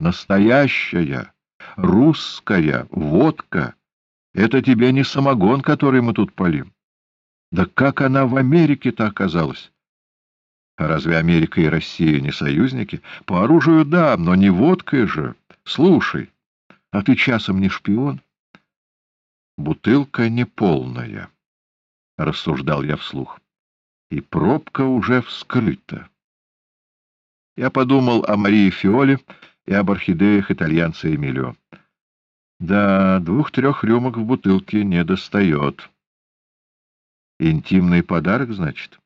Настоящая, русская водка. Это тебе не самогон, который мы тут полим. Да как она в Америке-то оказалась? А разве Америка и Россия не союзники? По оружию — да, но не водкой же. Слушай, а ты часом не шпион? Бутылка неполная, — рассуждал я вслух. И пробка уже вскрыта. Я подумал о Марии Фиоле и об орхидеях итальянца Эмилио. Да, двух-трех рюмок в бутылке не достает. Интимный подарок, значит?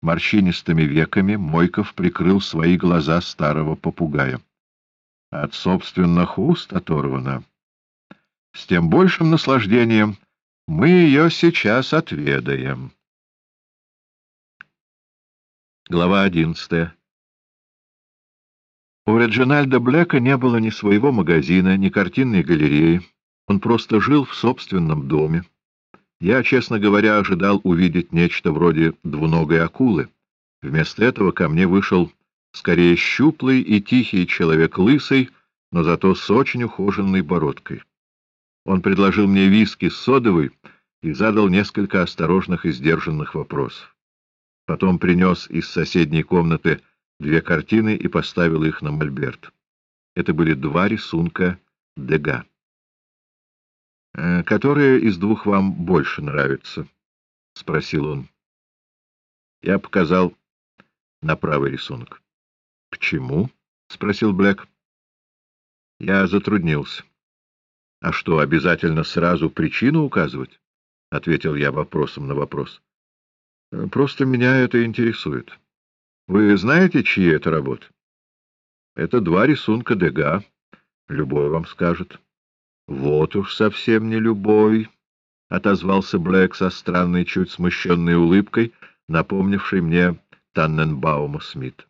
Морщинистыми веками Мойков прикрыл свои глаза старого попугая. От собственных уст оторвана. С тем большим наслаждением мы ее сейчас отведаем. Глава одиннадцатая у Реджинальда Блэка не было ни своего магазина, ни картинной галереи. Он просто жил в собственном доме. Я, честно говоря, ожидал увидеть нечто вроде двуногой акулы. Вместо этого ко мне вышел скорее щуплый и тихий человек лысый, но зато с очень ухоженной бородкой. Он предложил мне виски с содовой и задал несколько осторожных и сдержанных вопросов. Потом принес из соседней комнаты две картины и поставил их на мольберт. Это были два рисунка Дега. «Э, «Которые из двух вам больше нравятся?» — спросил он. Я показал на правый рисунок. «Почему?» — спросил Блэк. Я затруднился. «А что, обязательно сразу причину указывать?» — ответил я вопросом на вопрос. «Просто меня это интересует». Вы знаете, чьи это работы? Это два рисунка Дега. Любой вам скажет. Вот уж совсем не любой, — отозвался Блэк со странной, чуть смущенной улыбкой, напомнившей мне Танненбаума Смит.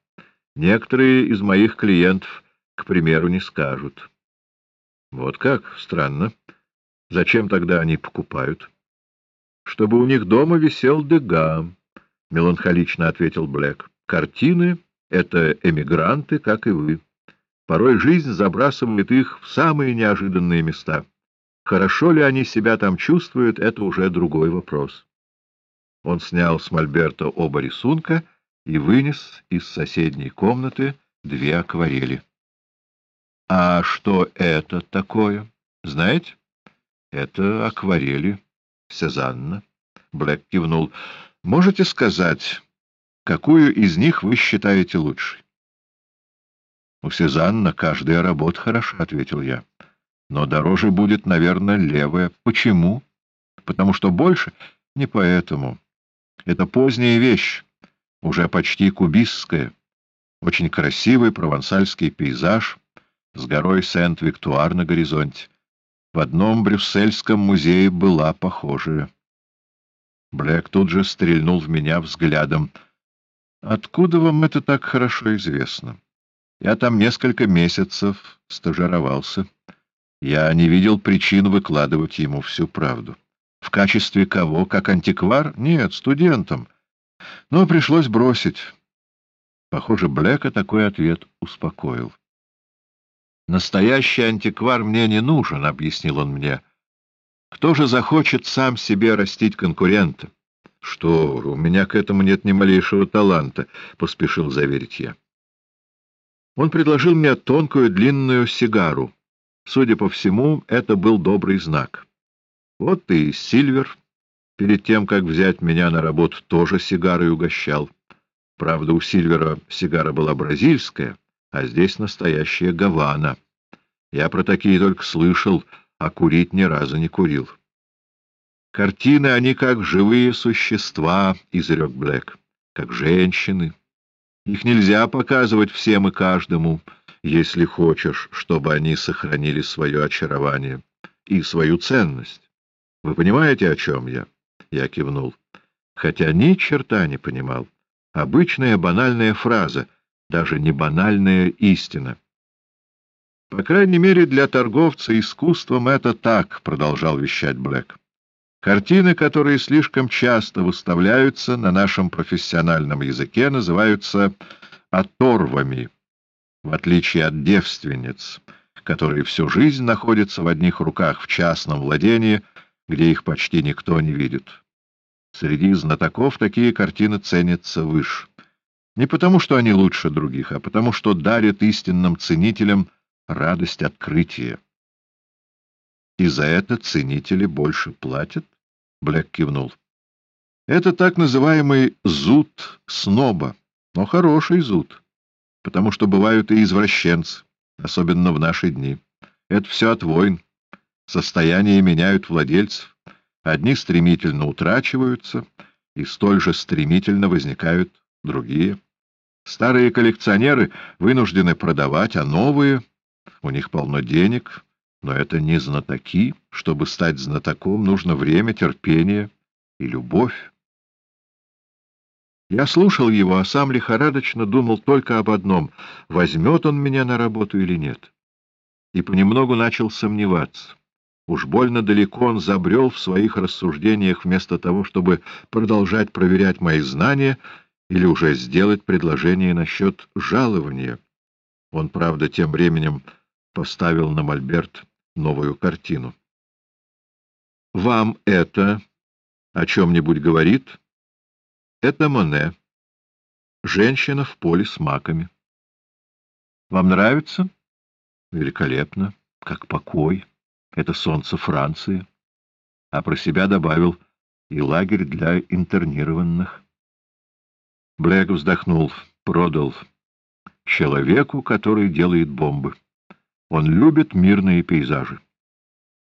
Некоторые из моих клиентов, к примеру, не скажут. Вот как? Странно. Зачем тогда они покупают? Чтобы у них дома висел Дега, — меланхолично ответил Блэк. Картины — это эмигранты, как и вы. Порой жизнь забрасывает их в самые неожиданные места. Хорошо ли они себя там чувствуют, это уже другой вопрос. Он снял с мольберта оба рисунка и вынес из соседней комнаты две акварели. — А что это такое? Знаете? — Это акварели. Сезанна. Блэк кивнул. — Можете сказать... Какую из них вы считаете лучшей? — У Сезанна каждая работа хороша, — ответил я. — Но дороже будет, наверное, левая. Почему? Потому что больше? Не поэтому. Это поздняя вещь, уже почти кубистская. Очень красивый провансальский пейзаж с горой Сент-Виктуар на горизонте. В одном брюссельском музее была похожая. Блэк тут же стрельнул в меня взглядом — Откуда вам это так хорошо известно? Я там несколько месяцев стажировался. Я не видел причин выкладывать ему всю правду. В качестве кого? Как антиквар? Нет, студентом. Но пришлось бросить. Похоже, Блэка такой ответ успокоил. «Настоящий антиквар мне не нужен», — объяснил он мне. «Кто же захочет сам себе растить конкурента? Что, у меня к этому нет ни малейшего таланта, — поспешил заверить я. Он предложил мне тонкую длинную сигару. Судя по всему, это был добрый знак. Вот и Сильвер, перед тем, как взять меня на работу, тоже сигарой угощал. Правда, у Сильвера сигара была бразильская, а здесь настоящая Гавана. Я про такие только слышал, а курить ни разу не курил. Картины, они как живые существа, — изрек Блэк, — как женщины. Их нельзя показывать всем и каждому, если хочешь, чтобы они сохранили свое очарование и свою ценность. Вы понимаете, о чем я? Я кивнул. Хотя ни черта не понимал. Обычная банальная фраза, даже не банальная истина. По крайней мере, для торговца искусством это так, — продолжал вещать Блэк. Картины, которые слишком часто выставляются на нашем профессиональном языке, называются оторвами. в отличие от девственниц, которые всю жизнь находятся в одних руках в частном владении, где их почти никто не видит. Среди знатоков такие картины ценятся выше. Не потому, что они лучше других, а потому, что дарят истинным ценителям радость открытия. И за это ценители больше платят? Блэк кивнул. Это так называемый зуд сноба, но хороший зуд, потому что бывают и извращенцы, особенно в наши дни. Это все от войн. Состояния меняют владельцев. Одни стремительно утрачиваются, и столь же стремительно возникают другие. Старые коллекционеры вынуждены продавать, а новые, у них полно денег, но это не знатоки. Чтобы стать знатоком, нужно время, терпение и любовь. Я слушал его, а сам лихорадочно думал только об одном — возьмет он меня на работу или нет. И понемногу начал сомневаться. Уж больно далеко он забрел в своих рассуждениях вместо того, чтобы продолжать проверять мои знания или уже сделать предложение насчет жалования. Он, правда, тем временем поставил на мольберт новую картину. «Вам это о чем-нибудь говорит?» «Это Моне. Женщина в поле с маками». «Вам нравится?» «Великолепно. Как покой. Это солнце Франции». А про себя добавил «и лагерь для интернированных». Блэк вздохнул, продал человеку, который делает бомбы. Он любит мирные пейзажи.